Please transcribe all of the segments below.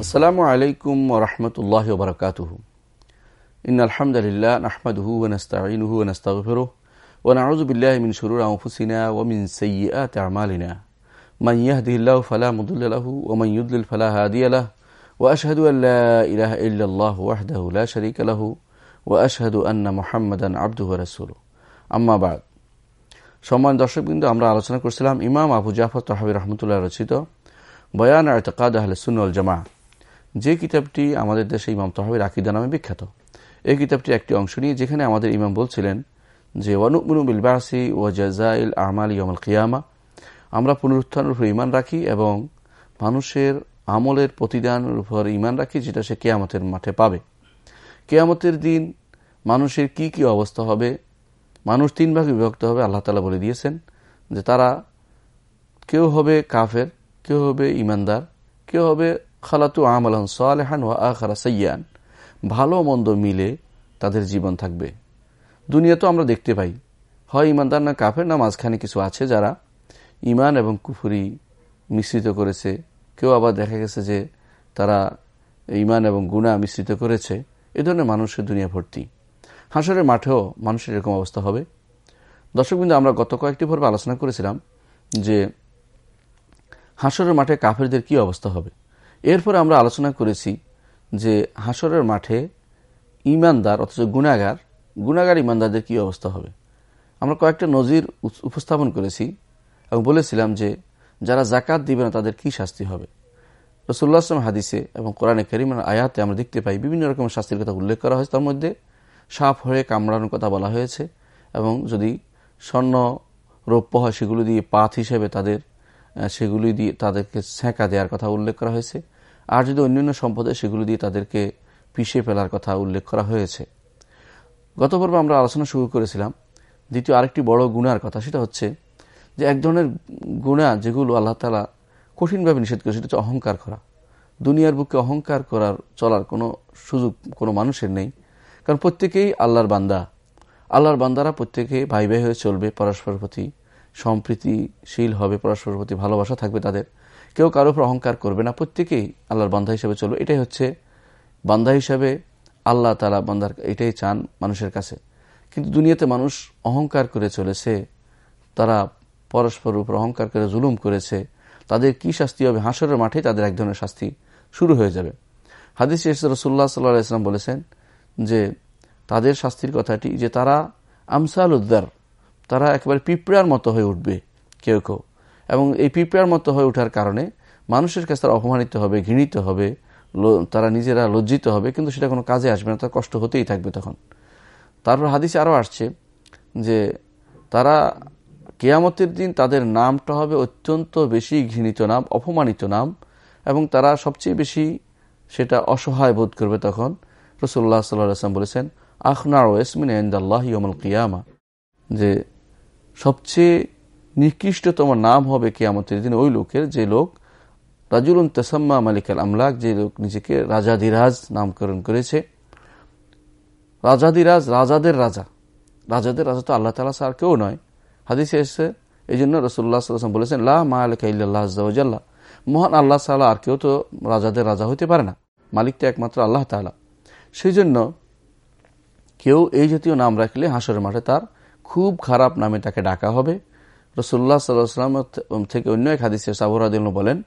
السلام عليكم ورحمة الله وبركاته. إن الحمد لله نحمده ونستعينه ونستغفره ونعوذ بالله من شرور أنفسنا ومن سيئات أعمالنا. من يهده الله فلا مضل له ومن يضلل فلا هادي له. وأشهد أن لا إله إلا الله وحده لا شريك له وأشهد أن محمدا عبده ورسوله. أما بعد সম্মান দর্শকবৃন্দ আমরা আলোচনা করছিলাম ইমাম আবু জাফর তহাবি রহমতুল্লাহ রচিত বয়ান আয়তকাদ আহলে সুন্নল জামা যে কিতাবটি আমাদের দেশে ইমাম তহাবির আকিদা নামে বিখ্যাত। এই কিতাবটি একটি অংশ নিয়ে যেখানে আমাদের ইমাম বলছিলেন যে, ওয়ানুমিনু বিলবাসি ও জাজাইল আমাল ইয়মল কিয়ামা। আমরা পুনরুত্থানের উপর ইমান রাখি এবং মানুষের আমলের প্রতিদানের উপর ইমান রাখি, যেটা সে কেয়ামতের মাঠে পাবে। কেয়ামতের দিন মানুষের কি কি অবস্থা হবে? মানুষ তিন ভাগে বিভক্ত হবে, আল্লাহ তালা বলে দিয়েছেন যে, তারা কেউ হবে কাফের, কেউ হবে ইমানদার কেউ হবে খালাতু আমলান সালেহান ও আখারা সৈয়ান ভালো মন্দ মিলে তাদের জীবন থাকবে। দুনিয়া তো আমরা দেখতে পাই। হয় ইমানদার না কাফের, না মাঝখানে কিছু আছে যারা ইমান এবং কুফুরি মিশ্রিত করেছে। কেউ আবার দেখা গেছে যে তারা ইমান এবং গুণা মিশ্রিত করেছে। এ ধরনের মানুষের দুনিয়া ভর্তি। হাসরের মাঠেও মানুষের এরকম অবস্থা হবে। দর্শকবৃন্দ, আমরা গত কয়েকটি পর্বে আলোচনা করেছিলাম যে হাসরের মাঠে কাফেরদের কি অবস্থা হবে। এরপরে আমরা আলোচনা করেছি যে হাসরের মাঠে ইমানদার, অথচ গুণাগার গুণাগার ইমানদারদের কি অবস্থা হবে? আমরা কয়েকটা নজির উপস্থাপন করেছি এবং বলেছিলাম যে যারা জাকাত দিবে না তাদের কি শাস্তি হবে? রসুল্লাহ আসলাম হাদিসে এবং কোরআনে করিম আয়াতে আমরা দেখতে পাই বিভিন্ন রকমের শাস্তির কথা উল্লেখ করা হয়েছে তার মধ্যে। সাপ হয়ে কামড়ানোর কথা বলা হয়েছে এবং যদি স্বর্ণ রৌপ্য হয় সেগুলো দিয়ে পাথ হিসেবে তাদের সেগুলি দিয়ে তাদেরকে ছ্যাঁকা দেওয়ার কথা উল্লেখ করা হয়েছে। আর যদি অন্যান্য সম্পদে সেগুলো দিয়ে তাদেরকে পিষে ফেলার কথা উল্লেখ করা হয়েছে। গত পর্বে আমরা আলোচনা শুরু করেছিলাম, দ্বিতীয় আরেকটি বড় গুণার কথা, সেটা হচ্ছে যে এক ধরনের গুণা যেগুলো আল্লাহ তালা কঠিনভাবে নিষেধ করে সেটা হচ্ছে অহংকার করা। দুনিয়ার বুকে অহংকার করার, চলার কোনো সুযোগ কোনো মানুষের নেই, কারণ প্রত্যেকেই আল্লাহর বান্দা। আল্লাহর বান্দারা প্রত্যেকে ভাই ভাই হয়ে চলবে পরস্পর প্রতি সম্প্রীতিশীল হবে পরস্পর প্রতি ভালোবাসা থাকবে তাদের। কেউ কারোর উপর অহংকার করবে না। প্রত্যেকেই আল্লাহর বান্ধা হিসেবে চলবে। এটাই হচ্ছে বান্ধা হিসাবে আল্লাহ তালা বান্দার এটাই চান মানুষের কাছে। কিন্তু দুনিয়াতে মানুষ অহংকার করে চলেছে, তারা পরস্পর উপর অহংকার করে, জুলুম করেছে, তাদের কি শাস্তি হবে? হাসরের মাঠে তাদের এক ধরনের শাস্তি শুরু হয়ে যাবে। হাদিস রসুল্লাহ সাল্লাহ ইসলাম বলেছেন যে, তাদের শাস্তির কথাটি যে তারা আমসাল উদ্দার তারা একেবারে পিঁপড়ার মতো হয়ে উঠবে, কেউ কেউ। এবং এই পিঁপড়ার মতো হয়ে ওঠার কারণে মানুষের কাছে তারা অপমানিত হবে, ঘৃণিত হবে তারা নিজেরা লজ্জিত হবে, কিন্তু সেটা কোনো কাজে আসবে না, তার কষ্ট হতেই থাকবে তখন। তারপর হাদিসে আরও আসছে যে তারা কেয়ামতের দিন তাদের নামটা হবে অত্যন্ত বেশি ঘৃণিত নাম, অপমানিত নাম, এবং তারা সবচেয়ে বেশি সেটা অসহায় বোধ করবে তখন। রসুল্লাহ সাল্লাম বলেছেন আখনার ওয়েসমিন আল্লাহ ইয়মল কিয়ামা। যে সবচেয়ে নিকৃষ্টতম নাম হবে কেয়ামতের দিন ওই লোকের, যে লোক রাজুলুন তেসাম্মা মালিক আল আমলাক, যে লোক নিজেকে রাজাদিরাজ নামকরণ করেছে। রাজাদিরাজ রাজাদের রাজা। রাজাদের রাজা তো আল্লাহ তালা আর কেউ নয়। হাদিসে এসে এই জন্য রসুল্লাহ বলেছেন, লা মা আলিকা ইল্লাহ মহান আল্লাহ সাল্লাহ আর কেউ তো রাজাদের রাজা হইতে পারে না। মালিক তো একমাত্র আল্লাহ তালা সেই জন্য কেউ এই জাতীয় নাম রাখলে হাসরের মাঠে তার খুব খারাপ নামে তাকে ডাকা হবে। রসুল্লাহ সাল্লাম থেকে অন্য এক হাদিসে সাবরাদিন বলেন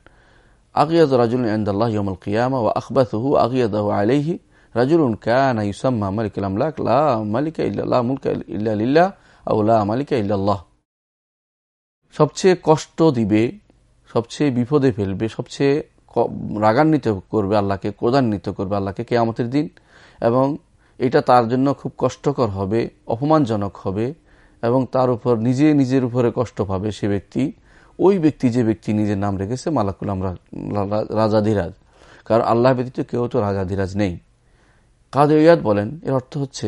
আগিয়াদ রাজুল আন্দাল্লাহ ইয়মল কিয়ামা ও আখবাতহু আগিয়াদ আলাইহি রাজুলুন কানা ইউসাম্মা মালিক আমলাক, লা মালিকা ইল্লাল্লাহ মুলকা ইল্লা আউ লা মালিকা ইল্লাল্লাহ। সবচেয়ে কষ্ট দিবে, সবচেয়ে বিপদে ফেলবে, সবচেয়ে রাগান্বিত করবে আল্লাহকে, ক্রোধান্বিত করবে আল্লাহকে কেয়ামতের দিন এবং এটা তার জন্য খুব কষ্টকর হবে, অপমানজনক হবে। এবং তার উপর নিজে নিজের উপরে কষ্ট পাবে সে ব্যক্তি। ওই ব্যক্তি যে ব্যক্তি নিজের নাম রেখেছে, মালাকুল আমরা রাজাধিরাজ কারণ আল্লাহ ব্যতীত কেউ তো রাজাধিরাজ নেই। কাদের ইয়াদ বলেন, এর অর্থ হচ্ছে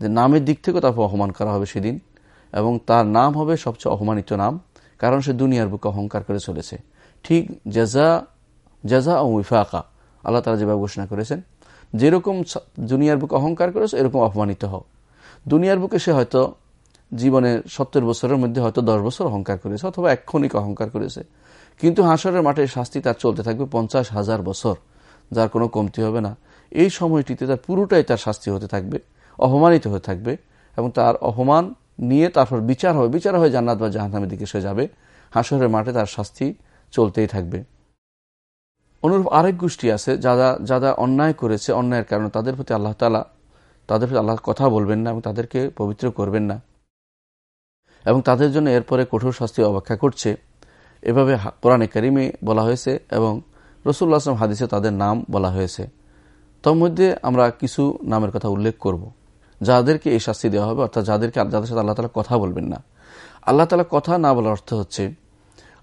যে নামের দিক থেকেও তারপর অপমান করা হবে সেদিন, এবং তার নাম হবে সবচেয়ে অপমানিত নাম, কারণ সে দুনিয়ার বুকে অহংকার করে চলেছে। ঠিক জেজা জেজা ও উইফাকা, আল্লাহ তারা যেভাবে ঘোষণা করেছেন, যেরকম দুনিয়ার বুকে অহংকার করেছে, এরকম অপমানিত হও। দুনিয়ার বুকে সে হয়তো জীবনে সত্তর বছরের মধ্যে হয়তো দশ বছর অহংকার করেছে অথবা এক্ষণিক অহংকার করেছে। কিন্তু হাসরের মাঠে শাস্তি তার চলতে থাকবে পঞ্চাশ হাজার বছর, যার কোনো কমতি হবে না। এই সময়টিতে তার পুরোটাই তার শাস্তি হতে থাকবে, অপমানিত হয়ে থাকবে এবং তার অপমান নিয়ে তারপর বিচার হবে। বিচার হয়ে জান্নাত বা জাহান্নামের দিকে সে যাবে। হাসরের মাঠে তার শাস্তি চলতেই থাকবে। অনুরূপ আরেক গোষ্ঠী আছে যারা যারা অন্যায় করেছে অন্যায়ের কারণে তাদের প্রতি আল্লাহ তালা তাদের প্রতি আল্লাহ কথা বলবেন না এবং তাদেরকে পবিত্র করবেন না। এবং তাদের জন্য এরপরে কঠোর শাস্তি অপেক্ষা করছে। এভাবে কোরআনে কারিমে বলা হয়েছে এবং রসুল্লাহ আসলাম হাদিসে তাদের নাম বলা হয়েছে। তোর মধ্যে আমরা কিছু নামের কথা উল্লেখ করব। যাদেরকে এই শাস্তি দেওয়া হবে, অর্থাৎ যাদেরকে যাদের সাথে আল্লাহ তালা কথা বলবেন না। আল্লাহ তালা কথা না বলার অর্থ হচ্ছে,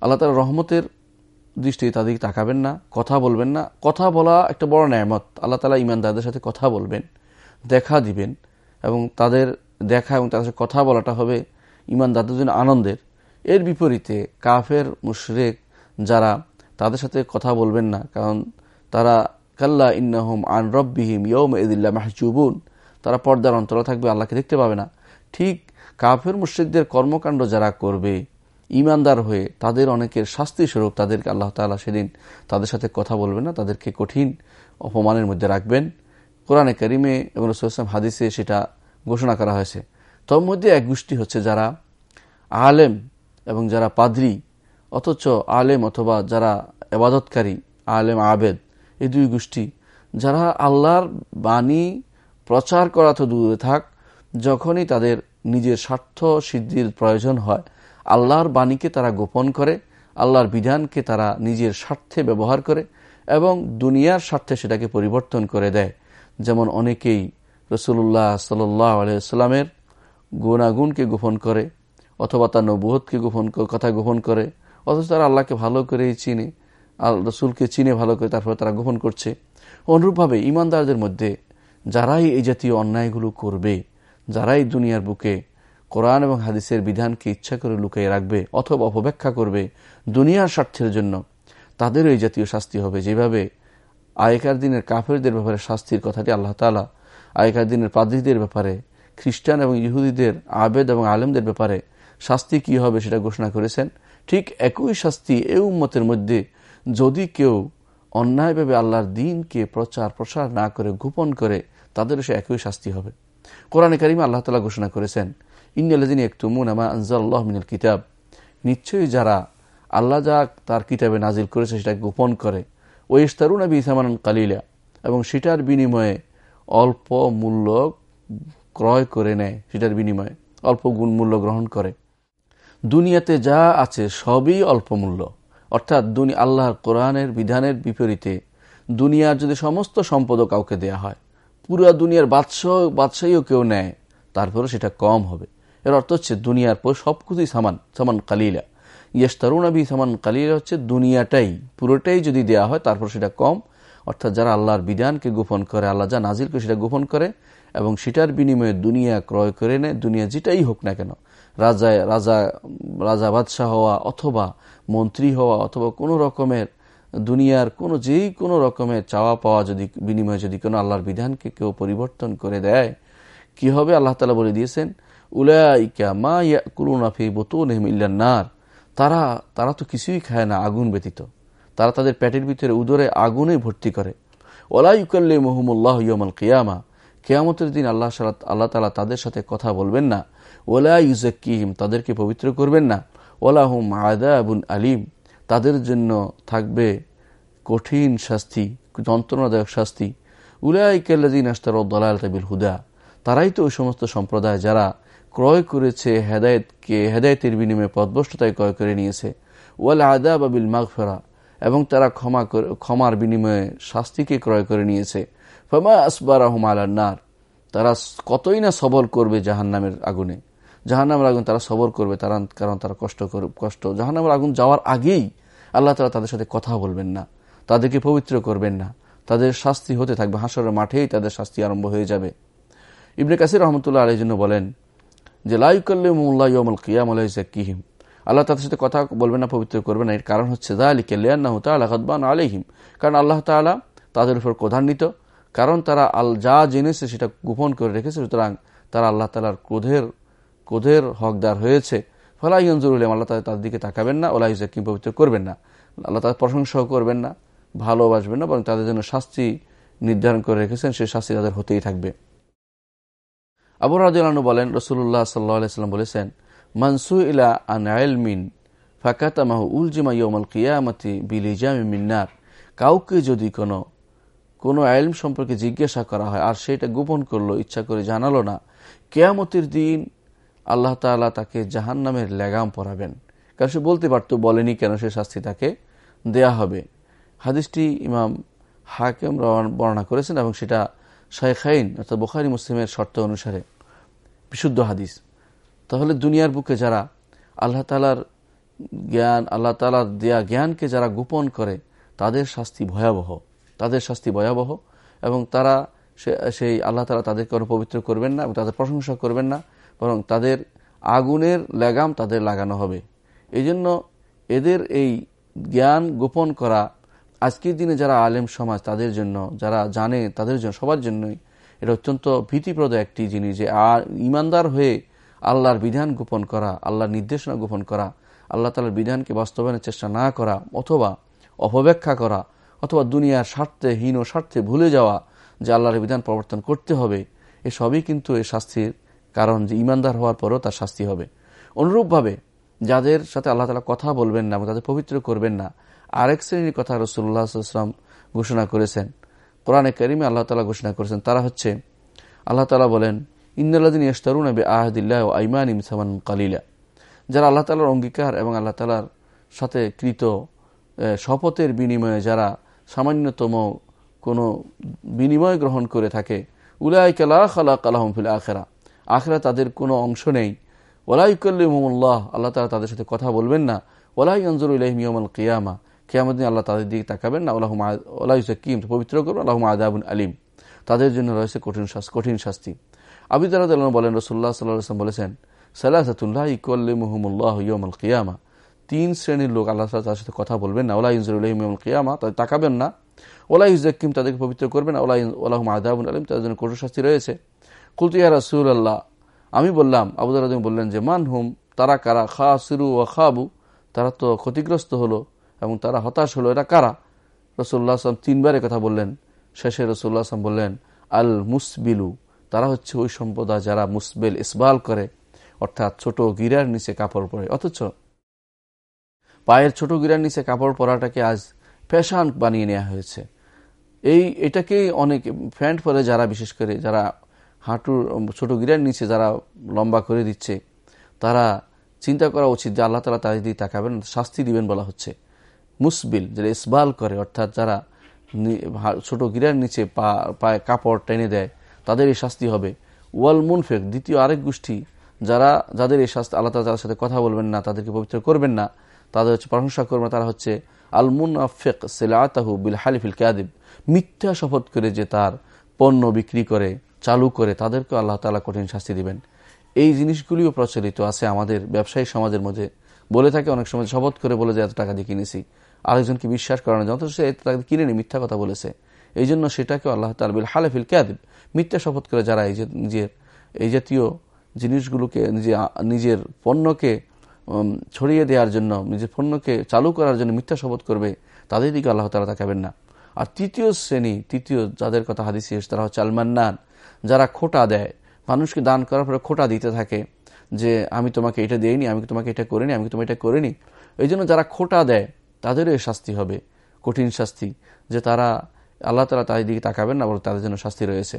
আল্লাহ তালা রহমতের দৃষ্টি তাদেরকে তাকাবেন না, কথা বলবেন না। কথা বলা একটা বড় ন্যায়ামত আল্লাহ তালা ইমানদারদের সাথে কথা বলবেন, দেখা দিবেন এবং তাদের দেখা এবং তাদের কথা বলাটা হবে ইমানদারদের জন্য আনন্দের। এর বিপরীতে কাফের, মুশরেক যারা, তাদের সাথে কথা বলবেন না, কারণ তারা কাল্লা ইন্নাহম আন রব্বিহিম ইয়ম এদিল্লা মাহজুবুন। তারা পর্দার অন্তরা থাকবে, আল্লাহকে দেখতে পাবে না। ঠিক কাফের, মুশ্রিকদের কর্মকাণ্ড যারা করবে ইমানদার হয়ে তাদের অনেকের শাস্তি স্বরূপ তাদেরকে আল্লাহ তালা সেদিন তাদের সাথে কথা বলবেন না, তাদেরকে কঠিন অপমানের মধ্যে রাখবেন। কোরআনে করিমে এবং রসুলাম হাদিসে সেটা ঘোষণা করা হয়েছে। তোর মধ্যে এক গোষ্ঠী হচ্ছে যারা আলেম এবং যারা পাদ্রি, অথচ আলেম অথবা যারা এবাদতকারী, আলেম, আবেদ, এই দুই গোষ্ঠী, যারা আল্লাহর বাণী প্রচার করা তো দূরে থাক, যখনই তাদের নিজের স্বার্থ সিদ্ধির প্রয়োজন হয়, আল্লাহর বাণীকে তারা গোপন করে, আল্লাহর বিধানকে তারা নিজের স্বার্থে ব্যবহার করে এবং দুনিয়ার স্বার্থে সেটাকে পরিবর্তন করে দেয়। যেমন অনেকেই রসুল্লাহ সাল্লাহ আলাইস্লামের গুণাগুণকে গোপন করে, অথবা তার নবুহতকে গোপন কথা গোপন করে, অথচ তারা আল্লাহকে ভালো করেই চিনে রসুলকে চিনে ভালো করে, তারপরে তারা গোপন করছে। অনুরূপভাবে ইমানদারদের মধ্যে যারাই এই জাতীয় অন্যায়গুলো করবে, যারাই দুনিয়ার বুকে কোরআন এবং হাদিসের বিধানকে ইচ্ছা করে লুকিয়ে রাখবে অথবা অপব্যাখ্যা করবে দুনিয়ার স্বার্থের জন্য, তাদেরও এই জাতীয় শাস্তি হবে। যেভাবে আগেকার দিনের কাফেরদের ব্যাপারে শাস্তির কথাটি আল্লাহ তালা আগেকার দিনের পাদ্রীদের ব্যাপারে খ্রিস্টান এবং ইহুদিদের, আবেদ এবং আলেমদের ব্যাপারে শাস্তি কি হবে সেটা ঘোষণা করেছেন। ঠিক একই শাস্তি এ উম্মতের মধ্যে যদি কেউ অন্যায়ভাবে আল্লাহর দিনকে প্রচার প্রসার না করে, গোপন করে, তাদেরও সে একই শাস্তি হবে। কোরআনে কারিমা আল্লাহ তালা ঘোষণা করেছেন ইন্দিন একটু মুনামা আনজাল্লাহ মিনাল কিতাব। নিশ্চয়ই যারা আল্লাহ যা তার কিতাবে নাজিল করেছে সেটা গোপন করে ওই ইস্তারুন আবি ইসামান কালিলা। এবং সেটার বিনিময়ে অল্প মূল্য ক্রয় করে নেয় সেটার বিনিময়ে, অল্প গুণ মূল্য গ্রহণ করে। দুনিয়াতে যা আছে সবই অল্প মূল্য। অর্থাৎ আল্লাহর কোরআনের বিধানের বিপরীতে দুনিয়ার যদি সমস্ত সম্পদও কাউকে দেয়া হয়, পুরা দুনিয়ার বাদশাহ, বাদশাহীও কেউ নেয় তারপরে সেটা কম হবে। এর অর্থ হচ্ছে দুনিয়ার পর সব কিছুই সামান সামান কালিলা। ইয়েস তরুণাবি সামান কালিলা হচ্ছে দুনিয়াটাই, পুরোটাই যদি দেয়া হয় তারপর সেটা কম। অর্থাৎ যারা আল্লাহর বিধানকে গোপন করে, আল্লাহ যা নাজিল করে সেটা গোপন করে এবং সেটার বিনিময়ে দুনিয়া ক্রয় করে নেয়, দুনিয়া যেটাই হোক না কেন। রাজায় রাজা রাজা বাদশাহ হওয়া অথবা মন্ত্রী হওয়া অথবা কোনো রকমের দুনিয়ার কোনো, যেই কোনো রকমের চাওয়া পাওয়া যদি, বিনিময়ে যদি কোনো আল্লাহর বিধানকে কেউ পরিবর্তন করে দেয়, কি হবে? আল্লাহ তালা বলে দিয়েছেন, উলাইকা মা ইয়া কুলুনাফি বতুন নার। তারা তারা তো কিছুই খায় না, আগুন ব্যতীত। তারা তাদের পেটের ভিতরে উদরে আগুনে ভর্তি করে। ওলাইকাল্লে মোহাম্মল্লাহ ইয়মাল কিয়ামা। কেয়ামতের দিন আল্লাহ আল্লাহ তালা তাদের সাথে কথা বলবেন না। ওলা ইউজাক্কিহিম তাদেরকে পবিত্র করবেন না। ওলা ওলাহুম আদাবুন আলিম, তাদের জন্য থাকবে কঠিন শাস্তি, যন্ত্রণাদায়ক শাস্তি। উলাইকাল্লাদিন আস্তার দলাল তাবিল হুদা তারাই তো ওই সমস্ত সম্প্রদায় যারা ক্রয় করেছে হেদায়তকে, হেদায়তের বিনিময়ে পদভষ্টতায় ক্রয় করে নিয়েছে। ওয়াল আদা বাবিল মাগফেরা এবং তারা ক্ষমা ক্ষমার বিনিময়ে শাস্তিকে ক্রয় করে নিয়েছে। ফমা আসবার আলান্নার তারা কতই না সবল করবে জাহান নামের আগুনে। জাহান নামের আগুন তারা সবর করবে, তারা, কারণ তারা কষ্ট কষ্ট। জাহান নামের আগুন যাওয়ার আগেই আল্লাহ তালা তাদের সাথে কথা বলবেন না, তাদেরকে পবিত্র করবেন না। তাদের শাস্তি হতে থাকবে হাসরের মাঠেই তাদের শাস্তি আরম্ভ হয়ে যাবে। ইবনে কাসির রহমতুল্লাহ আলাই জন্য বলেন যে লাইকাল্লাহ ইয়মুল কিয়াম কিহিম আল্লাহ তাদের সাথে কথা বলবেন না, পবিত্র করবে না। এর কারণ হচ্ছে দা আলী কেলিয়ান্নাহ তাল্লাহ হদবান আলহিম কারণ আল্লাহ তালা তাদের উপর ক্রধান্বিত কারণ তারা আল যা জেনেছে সেটা গোপন করে রেখেছে, সুতরাং তারা আল্লাহ তালার ক্রোধের ক্রোধের হকদার হয়েছে। ফলা ইয়নজুর আল্লাহ তালা তাদের দিকে তাকাবেন না ওলা ইজাকিম পবিত্র করবেন না। আল্লাহ তাদের প্রশংসাও করবেন না, ভালোবাসবেন না, বরং তাদের জন্য শাস্তি নির্ধারণ করে রেখেছেন, সেই শাস্তি তাদের হতেই থাকবে। আবু রাজু বলেন রসুল্লাহ সাল্লাম বলেছেন মানসু ইলা আন আলমিন ফাকাতামাহু উলজিমা ইয়মাল কিয়ামতি মিন্নার কাউকে যদি কোনো কোনো আইলম সম্পর্কে জিজ্ঞাসা করা হয়, আর সেটা গোপন করল, ইচ্ছা করে জানালো না। কেয়ামতির দিন আল্লাহ তালা তাকে জাহান নামের লেগাম পরাবেন। কারণ সে বলতে পারতো, বলেনি কেন সে শাস্তি তাকে দেয়া হবে। হাদিসটি ইমাম হাকেম বর্ণনা করেছেন এবং সেটা শাইখাইন অর্থাৎ বোখারি মুসলিমের শর্ত অনুসারে বিশুদ্ধ হাদিস। তাহলে দুনিয়ার বুকে যারা আল্লাহ তালার জ্ঞান আল্লাহ তালার দেয়া জ্ঞানকে যারা গোপন করে, তাদের শাস্তি ভয়াবহ। তাদের শাস্তি ভয়াবহ এবং তারা সেই আল্লাহ তালা তাদেরকে পবিত্র করবেন না এবং তাদের প্রশংসা করবেন না, বরং তাদের আগুনের লেগাম তাদের লাগানো হবে। এই জন্য এদের এই জ্ঞান গোপন করা আজকের দিনে যারা আলেম সমাজ, তাদের জন্য, যারা জানে, তাদের জন্য, সবার জন্যই এটা অত্যন্ত ভীতিপ্রদ একটি জিনিস যে ইমানদার হয়ে আল্লাহর বিধান গোপন করা, আল্লাহর নির্দেশনা গোপন করা, আল্লাহ তালার বিধানকে বাস্তবায়নের চেষ্টা না করা অথবা অপব্যাখ্যা করা অথবা দুনিয়ার স্বার্থে, হীন স্বার্থে ভুলে যাওয়া যে আল্লাহর বিধান প্রবর্তন করতে হবে এসবই কিন্তু এ শাস্তির কারণ যে ইমানদার হওয়ার পরও তার শাস্তি হবে। অনুরূপভাবে যাদের সাথে আল্লাহ তালা কথা বলবেন না তাদের পবিত্র করবেন না, আরেক শ্রেণির কথা রসুল্লাহাম ঘোষণা করেছেন। কোরআনে করিমে আল্লাহ তালা ঘোষণা করেছেন, তারা হচ্ছে, আল্লাহ তালা বলেন ইন্দাল্লাদিন ইস্তারুন আবি আহদিল্লাহ ও আইমান ইমসামান কালিলা। যারা আল্লাহ তালার অঙ্গীকার এবং আল্লাহ তালার সাথে কৃত শপথের বিনিময়ে যারা সামান্যতম কোনো বিনিময় গ্রহণ করে থাকে। উলাই কালা খালা কালাহমফিল আখেরা। আখেরা তাদের কোনো অংশ নেই। ওলাইকল্লিমুল্লাহ আল্লাহ তালা তাদের সাথে কথা বলবেন না। ওলাই আনজুর ইলাহিমিয়মাল কিয়ামা। কিয়ামদিন আল্লাহ তাদের দিকে তাকাবেন না। আল্লাহ ওলাই কিম পবিত্র করবেন। আল্লাহ আদাবুন আলিম। তাদের জন্য রয়েছে কঠিন কঠিন শাস্তি। আবিদার বলেন রসুল্লাহ সাল্লাম বলেছেন সালাহাতুল্লাহ ইকল্লিমুহমুল্লাহ ইয়মাল কিয়ামা। তিন শ্রেণির লোক আল্লাহ তার সাথে কথা বলবেন না। ওলা ইনজুরুল্লাহিমুল কিয়ামা, তাদের তাকাবেন না। ওলা ইউজাকিম তাদেরকে পবিত্র করবেন ওলা ওলাহ আদাবুন আলিম, তাদের জন্য কঠোর শাস্তি রয়েছে। কুলতিয়া রাসুল আল্লাহ আমি বললাম আবুদার বললেন যে, মান হুম, তারা কারা? খা সিরু ও খাবু, তারা তো ক্ষতিগ্রস্ত হলো এবং তারা হতাশ হলো। এটা কারা? রসুল্লাহ আসলাম তিনবারে কথা বললেন। শেষে রসুল্লাহ আসলাম বললেন, আল মুসবিলু, তারা হচ্ছে ওই সম্প্রদায় যারা মুসবেল, ইসবাল করে, অর্থাৎ ছোট গিরার নিচে কাপড় পরে। অথচ পায়ের ছোট গিরার নিচে কাপড় পরাটাকে আজ ফ্যাশন বানিয়ে নেওয়া হয়েছে। এই, এটাকেই অনেক ফ্যান্ট পরে যারা, বিশেষ করে যারা হাঁটুর ছোট গিরার নিচে যারা লম্বা করে দিচ্ছে, তারা চিন্তা করা উচিত যে আল্লাহ তালা তাদের দিয়ে তাকাবেন, শাস্তি দিবেন বলা হচ্ছে। মুসবিল যারা ইসবাল করে, অর্থাৎ যারা ছোট গিরার নিচে পা, পায়ে কাপড় টেনে দেয়, তাদের এই শাস্তি হবে। ওয়াল মুনফেক, দ্বিতীয় আরেক গোষ্ঠী, যারা, যাদের এই শাস্তি আল্লাহ তালার সাথে কথা বলবেন না, তাদেরকে পবিত্র করবেন না তাদের হচ্ছে প্রশংসা করবেন তারা হচ্ছে আল মুনাফেক সেলাতাহু বিল হালিফিল কাদিব মিথ্যা শপথ করে যে তার পণ্য বিক্রি করে, চালু করে, তাদেরকে আল্লাহ তালা কঠিন শাস্তি দিবেন। এই জিনিসগুলিও প্রচলিত আছে আমাদের ব্যবসায়ী সমাজের মধ্যে। বলে থাকে অনেক সময়, শপথ করে বলে যে, এত টাকা দিয়ে কিনেছি। আরেকজনকে বিশ্বাস করানো যত সে টাকা কিনে নি মিথ্যা কথা বলেছে। এই জন্য সেটাকে আল্লাহ তালবিল হালেফিল ক্যাদিব মিথ্যা শপথ করে যারা এই যে নিজের, এই জাতীয় জিনিসগুলোকে, নিজে নিজের পণ্যকে ছড়িয়ে দেওয়ার জন্য, নিজের পণ্যকে চালু করার জন্য মিথ্যা শপথ করবে, তাদের দিকে আল্লাহ তালা তাকাবেন না। আর তৃতীয় শ্রেণি, তৃতীয় যাদের কথা হাদিসি তারা হচ্ছে আলমান্নান, যারা খোটা দেয়। মানুষকে দান করার পরে খোটা দিতে থাকে যে, আমি তোমাকে এটা দিইনি, আমি তোমাকে এটা করিনি, আমি তোমাকে এটা করিনি। এই জন্য যারা খোটা দেয়, তাদেরও শাস্তি হবে, কঠিন শাস্তি, যে তারা আল্লাহ তালা তাদের দিকে তাকাবেন না বলে তাদের জন্য শাস্তি রয়েছে।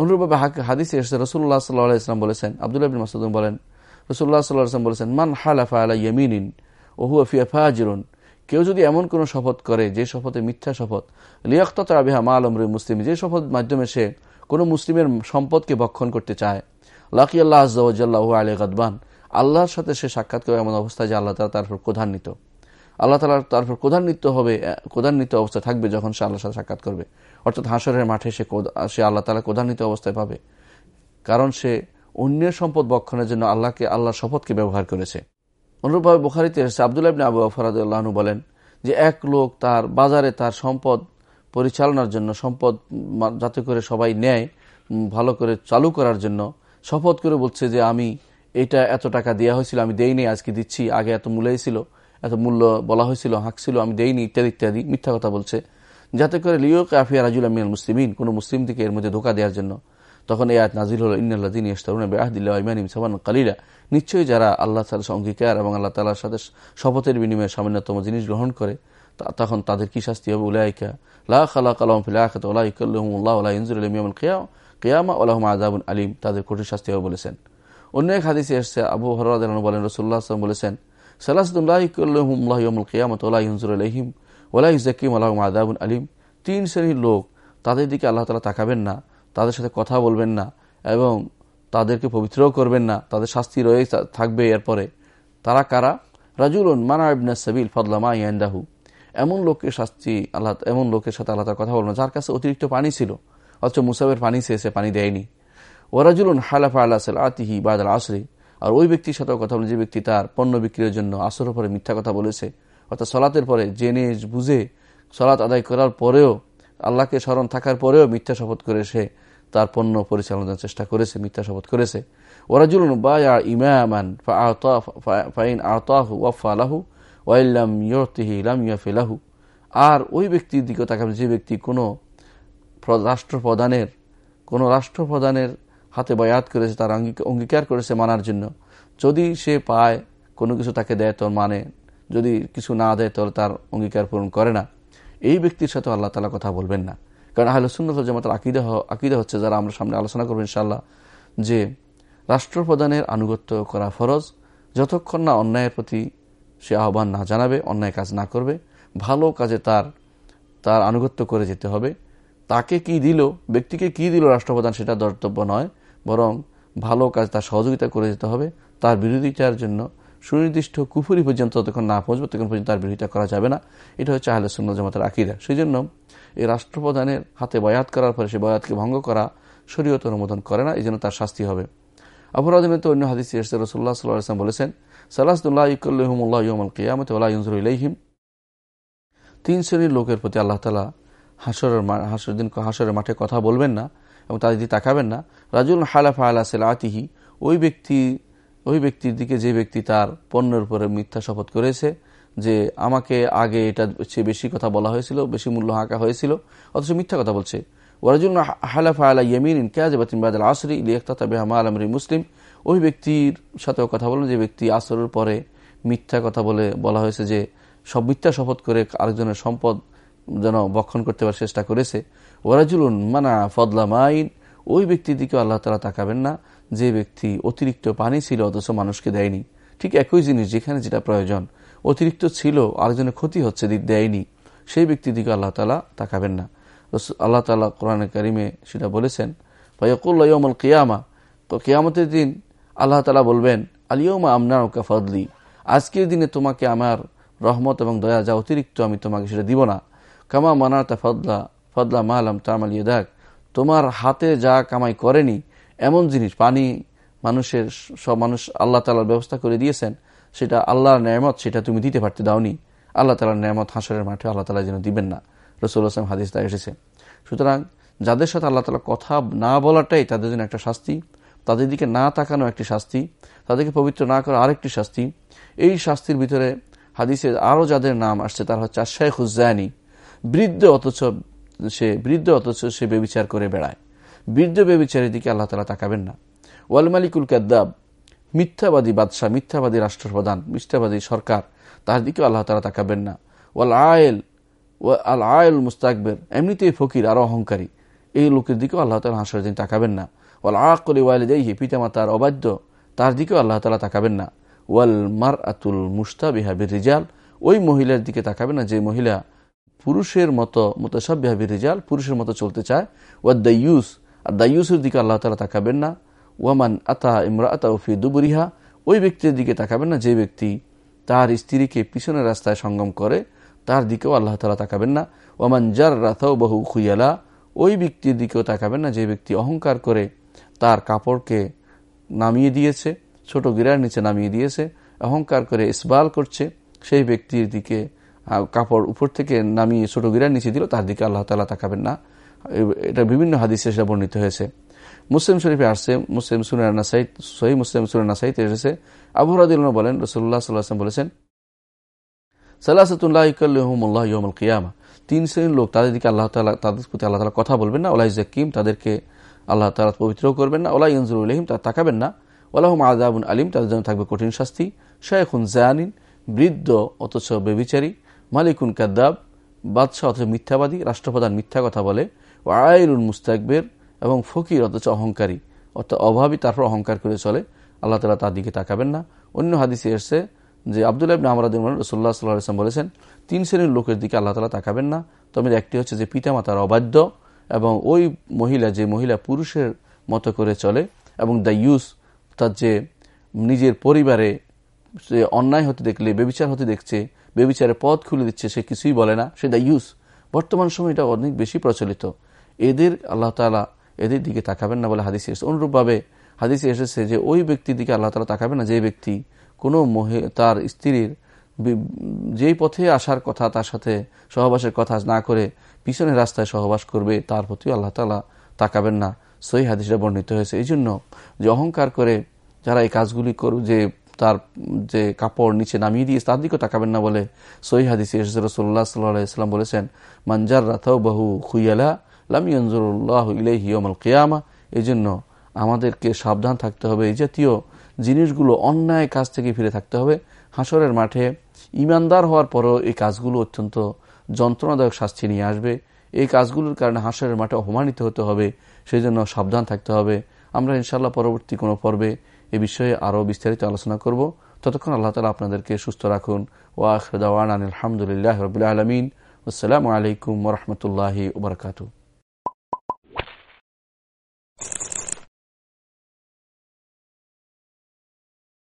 অনুরূপভাবে হাদিসে রসুল্লাহ সাল্লাহ ইসলাম বলেছেন, আবদুল্লাহ বিন মাসুদ বলেন রসুল্লাহ সাল্লাহ ইসলাম বলেছেন, মান হালাফা আলা ইয়মিন ওহুয়া ফিয়া ফাজিরুন কেউ যদি এমন কোনো শপথ করে, যে শপথে মিথ্যা শপথ লিয়াক্ত আবিহা মা আলমরে মুসলিম যে শপথ মাধ্যমে সে কোনো মুসলিমের সম্পদকে ভক্ষণ করতে চায়, লাকি আল্লাহ আজ্লাহ আলী গদবান, আল্লাহর সাথে সে সাক্ষাৎ করে এমন অবস্থায় যে আল্লাহ তালা তার ক্রধান্বিত আল্লাহ তালার তার ক্রধান্বিত হবে ক্রধান্বিত অবস্থা থাকবে যখন সে আল্লাহর সাথে সাক্ষাৎ করবে। অর্থাৎ হাসরের মাঠে সে সে আল্লাহ তালা ক্রধান্বিত অবস্থায় পাবে। কারণ সে অন্যের সম্পদ বক্ষণের জন্য আল্লাহকে, আল্লাহর শপথকে ব্যবহার করেছে। অনুরূপভাবে বুখারিতে এসেছে, আবদুল্লাহ আবু ফরাদুল্লাহনু বলেন যে এক লোক তার বাজারে তার সম্পদ পরিচালনার জন্য, সম্পদ যাতে করে সবাই নেয় ভালো করে চালু করার জন্য শপথ করে বলছে যে আমি এটা এত টাকা দেওয়া হয়েছিল, আমি দেইনি, আজকে দিচ্ছি, আগে এত মূল্যই ছিল এত মূল্য বলা হয়েছিল, হাঁকছিল, আমি দেইনি, ইত্যাদি ইত্যাদি, মিথ্যা কথা বলছে। যাতে করে লিও কাফিয়া রাজুল আমিয়াল মুসলিমিন, কোনো মুসলিম থেকে এর মধ্যে ধোকা দেওয়ার জন্য তখন এই আয়াত নাজিল হল সাবান কালিলা। নিশ্চয়ই যারা আল্লাহ তালা অঙ্গীকার এবং আল্লাহ তালার সাথে শপথের বিনিময়ে সামান্যতম জিনিস গ্রহণ করে তখন তাদের কি শাস্তি হবে? আল্লাহম আজাবুল আলিম। তাদের কঠিন শাস্তি হবে বলেছেন। অন্য এক হাদিসে এসছে, আবু হরাদ বলেন রসুল্লাহ বলেছেন সালাসদুল্লাহিকুল্লাহমুল কিয়ামত আলিম। তিন শ্রেণির লোক তাদের দিকে আল্লাহ তালা তাকাবেন না। তাদের সাথে কথা বলবেন না এবং তাদেরকে পবিত্রও করবেন না, তাদের শাস্তি রয়ে থাকবে এরপরে। তারা কারা? রাজুলন মানা ইবনা সাবিল ফদলামা ইয়ান্দাহু। এমন লোকের শাস্তি আল্লাহ এমন লোকের সাথে আল্লাহ কথা বলবেন যার কাছে অতিরিক্ত পানি ছিল। অথচ মুসাবের পানি চেয়েছে পানি দেয়নি। ওরাজুলুন হালাফা আল্লাহ আতিহি বাদ আসরি। আর ওই ব্যক্তির সাথেও কথা বলেন যে ব্যক্তি তার পণ্য বিক্রির জন্য আসরের পরে মিথ্যা কথা বলেছে, অর্থাৎ সলাতের পরে জেনে বুঝে সলাৎ আদায় করার পরেও, আল্লাহকে স্মরণ থাকার পরেও মিথ্যা শপথ করে সে তার পণ্য পরিচালনার চেষ্টা করেছে, মিথ্যা শপথ করেছে। ওরাজুল বায়া ফাইন আর ওই ব্যক্তির দিকে তাকাবেন, যে ব্যক্তি কোনো রাষ্ট্রপ্রধানের কোনো রাষ্ট্রপ্রধানের হাতে বয়াত করেছে, তার অঙ্গীকার করেছে মানার জন্য। যদি সে পায়, কোনো কিছু তাকে দেয় তোর মানে যদি কিছু না দেয়, তাহলে তার অঙ্গীকার পূরণ করে না। এই ব্যক্তির সাথে আল্লাহ তালা কথা বলবেন না। কারণ আহলে সুন্নত জামাতের আকিদা আকিদা হচ্ছে যারা আমরা সামনে আলোচনা করব ইনশাল্লাহ যে রাষ্ট্রপ্রধানের আনুগত্য করা ফরজ, যতক্ষণ না অন্যায়ের প্রতি সে আহ্বান না জানাবে, অন্যায় কাজ না করবে, ভালো কাজে তার তার আনুগত্য করে যেতে হবে। তাকে কি দিল, ব্যক্তিকে কি দিল রাষ্ট্রপ্রধান সেটা দর্তব্য নয়, বরং ভালো কাজ তার সহযোগিতা করে যেতে হবে, তার বিরোধিতার জন্য সুনির্দিষ্ট কুফুরি পর্যন্ত যতক্ষণ না পৌঁছবে তখন পর্যন্ত তার বিরোধিতা করা যাবে না। এটা হচ্ছে আহলে সুন্নত জামাতের আকিদা। সেই জন্য এই রাষ্ট্রপ্রধানের হাতে বয়াত করার পরে সে বয়াতকে ভঙ্গ করা শরীয়ত অনুমোদন করে না এই জন্য তার শাস্তি হবে। অপরাধীনে তো অন্য হাদিস রসুল্লাহ সাল্লাম বলেছেন, সালাসদুল্লাহ তিন শ্রেণির লোকের প্রতি আল্লাহ তালা হাসরের দিন হাসরের মাঠে কথা বলবেন না এবং তাদের দিকে তাকাবেন না। রাজুল হালাফা আলা আতিহি ওই ব্যক্তি ওই ব্যক্তির দিকে যে ব্যক্তি তার পণ্যের উপরে মিথ্যা শপথ করেছে, যে আমাকে আগে এটা বেশি কথা বলা হয়েছিল, বেশি মূল্য হাঁকা হয়েছিল, অথচ মিথ্যা কথা বলছে। ওরাজুল হালাফা আলা ইয়ামিন কেয়াজবাতিন বাদাল আসরি লিয়াক্তাবেহামা আলমরি মুসলিম। ওই ব্যক্তির সাথেও কথা বলেন যে ব্যক্তি আসরের পরে মিথ্যা কথা বলে, বলা হয়েছে যে সব মিথ্যা শপথ করে আরেকজনের সম্পদ যেন বক্ষণ করতে পারে চেষ্টা করেছে। ওরাজুলুন মানা ফদলা মাইন। ওই ব্যক্তির দিকে আল্লাহ তালা তাকাবেন না। যে ব্যক্তি অতিরিক্ত পানি ছিল, অথচ মানুষকে দেয়নি। ঠিক একই জিনিস যেখানে যেটা প্রয়োজন। অতিরিক্ত ছিল, আরেকজনের ক্ষতি হচ্ছে দেয়নি। সেই ব্যক্তির দিকে আল্লাহ তালা তাকাবেন না। আল্লাহ তালা কোরআন কারিমে সেটা বলেছেন ভাইয়াকুল্লাহমল কিয়ামা। কেয়ামতের দিন আল্লাহ তালা বলবেন আলিয়মা আমনার ওকা ফদলি। আজকের দিনে তোমাকে আমার রহমত এবং দয়া যা অতিরিক্ত, আমি তোমাকে সেটা দিব না। কামা মানাতা ফদলা ফদলা মালাম তামাল ইয়েদাক। তোমার হাতে যা কামাই করেনি এমন জিনিস, পানি মানুষের সব মানুষ আল্লাহ তালার ব্যবস্থা করে দিয়েছেন, সেটা আল্লাহর ন্যায়ামত সেটা তুমি দিতে পারতে দাওনি। আল্লাহ তালার ন্যায়ামত হাসরের মাঠে আল্লাহ তালা যেন দিবেন না। রসুল আসলাম হাদিস তা এসেছে। সুতরাং যাদের সাথে আল্লাহ তালা কথা না বলাটাই তাদের জন্য একটা শাস্তি, তাদের দিকে না তাকানো একটি শাস্তি, তাদেরকে পবিত্র না করা আরেকটি শাস্তি। এই শাস্তির ভিতরে হাদিসে আরও যাদের নাম আসছে, তার হচ্ছে আশায় হুজানি বৃদ্ধ অথচ সে, বৃদ্ধ অথচ সে বেবিচার করে বেড়ায়। বৃদ্ধ বেবিচারের দিকে আল্লাহ তালা তাকাবেন না। ওয়াল মালিকুল কাদ্দাব, মিথ্যাবাদী বাদশাহ, মিথ্যাবাদী রাষ্ট্রপ্রধান, মিথ্যাবাদী সরকার, তার দিকেও আল্লাহ তালা তাকাবেন না। ওয়াল আয়েল আল আয়েল মুস্তাকবের, এমনিতেই ফকির, আরও অহংকারী, এই লোকের দিকেও আল্লাহ তালা হাসর দিন তাকাবেন না। ওয়াল আকলি ওয়াল পিতা পিতামাতার অবাধ্য, তার দিকেও আল্লাহ তালা তাকাবেন না। ওয়াল মার আতুল মুস্তাবিহাবির রিজাল ওই মহিলার দিকে তাকাবেন না যে মহিলা পুরুষের মতো মোতাসাবিহাবির রিজাল পুরুষের মতো চলতে চায়। ওয়াদ দাইয়ুস আর দাইয়ুসের দিকে আল্লাহ তালা তাকাবেন না। ওয়ামান আতা ইমরা আতা ওফি দুবুরিহা, ওই ব্যক্তির দিকে তাকাবেন না, যে ব্যক্তি তার স্ত্রীকে পিছনের রাস্তায় সঙ্গম করে, তার দিকেও আল্লাহ তালা তাকাবেন না। ওয়ামান জার রাথাও বহু খুইয়ালা ওই ব্যক্তির দিকেও তাকাবেন না, যে ব্যক্তি অহংকার করে তার কাপড়কে নামিয়ে দিয়েছে, ছোট গিরার নিচে নামিয়ে দিয়েছে, অহংকার করে ইসবাল করছে, সেই ব্যক্তির দিকে কাপড় উপর থেকে নামিয়ে ছোট গিরার নিচে দিল তার দিকে আল্লাহ তালা তাকাবেন না। এটা বিভিন্ন হাদিসে সেটা বর্ণিত হয়েছে। মুসলিম শরীফে আসছে, মুসলিম সুনানা সাইদ সহি মুসলিম সুনানা সাইদ এসেছে। আবু রাদিল বলেন রসুল্লাহ সাল্লাহ বলেছেন কিয়ামা। তিন শ্রেণির লোক তাদের দিকে আল্লাহ তালা তাদের প্রতি আল্লাহ তালা কথা বলবেন না। তাদেরকে আল্লাহ তালা পবিত্র করবেন না। ওলাই ইনজুর তাকাবেন না। ওলাহম আজাবুন আলিম, তাদের জন্য থাকবে কঠিন শাস্তি। শায়খুন জায়ানিন বৃদ্ধ অথচ বেবিচারী মালিকুন কাদ্দাব, বাদশাহ অথচ মিথ্যাবাদী। রাষ্ট্রপ্রধান মিথ্যা কথা বলে। ও মুস্তাকবের এবং ফকির, অথচ অহংকারী অর্থাৎ অভাবী, তারপর অহংকার করে চলে। আল্লাহ তালা তার দিকে তাকাবেন না। অন্য হাদিসে এসছে যে আবদুল্লাহ ইবনে আমরাদ রসুল্লাহ সাল্লাহ ইসলাম বলেছেন, তিন শ্রেণির লোকের দিকে আল্লাহ তালা তাকাবেন না। তবে একটি হচ্ছে যে পিতামাতার অবাধ্য এবং ওই মহিলা, যে মহিলা পুরুষের মতো করে চলে এবং দ্য ইউস, তার যে নিজের পরিবারে সে অন্যায় হতে দেখলে, বেবিচার হতে দেখছে, বেবিচারের পথ খুলে দিচ্ছে, সে কিছুই বলে না। সে দ্য ইউস। বর্তমান সময় এটা অনেক বেশি প্রচলিত। এদের আল্লাহ তালা এদের দিকে তাকাবেন না বলে হাদিসে এসেছে। অনুরূপভাবে হাদিসে এসেছে যে ওই ব্যক্তির দিকে আল্লাহ তালা তাকাবেন না। যে ব্যক্তি কোনো মহে, তার স্ত্রীর যেই পথে আসার কথা, তার সাথে সহবাসের কথা না করে পিছনের রাস্তায় সহবাস করবে, তার প্রতি আল্লাহ তালা তাকাবেন না। সই হাদিসটা বর্ণিত হয়েছে। এই জন্য যে অহংকার করে যারা এই কাজগুলি করু, যে তার যে কাপড় নিচে নামিয়ে দিয়ে তার দিকেও তাকাবেন না বলে সই হাদিসে এসেছে। রসোল্লা ইসলাম বলেছেন মানজার রাথাও বহু খুইয়ালা ওমাল কেয়ামা এই জন্য আমাদেরকে সাবধান থাকতে হবে। এই জাতীয় জিনিসগুলো অন্যায় কাজ থেকে ফিরে থাকতে হবে। হাসরের মাঠে ইমানদার হওয়ার পরও এই কাজগুলো অত্যন্ত যন্ত্রণাদায়ক শাস্তি নিয়ে আসবে। এই কাজগুলোর কারণে হাসরের মাঠে অপমানিত হতে হবে সেই জন্য সাবধান থাকতে হবে। আমরা ইনশাল্লাহ পরবর্তী কোনো পর্বে এ বিষয়ে আরও বিস্তারিত আলোচনা করব। ততক্ষণ আল্লাহ তালা আপনাদেরকে সুস্থ রাখুন। ওয়াখরদাওয়ান আলহামদুলিল্লাহ রবিল আলমিন। আসসালামু আলাইকুম রহমতুল্লাহি ওবরকাতু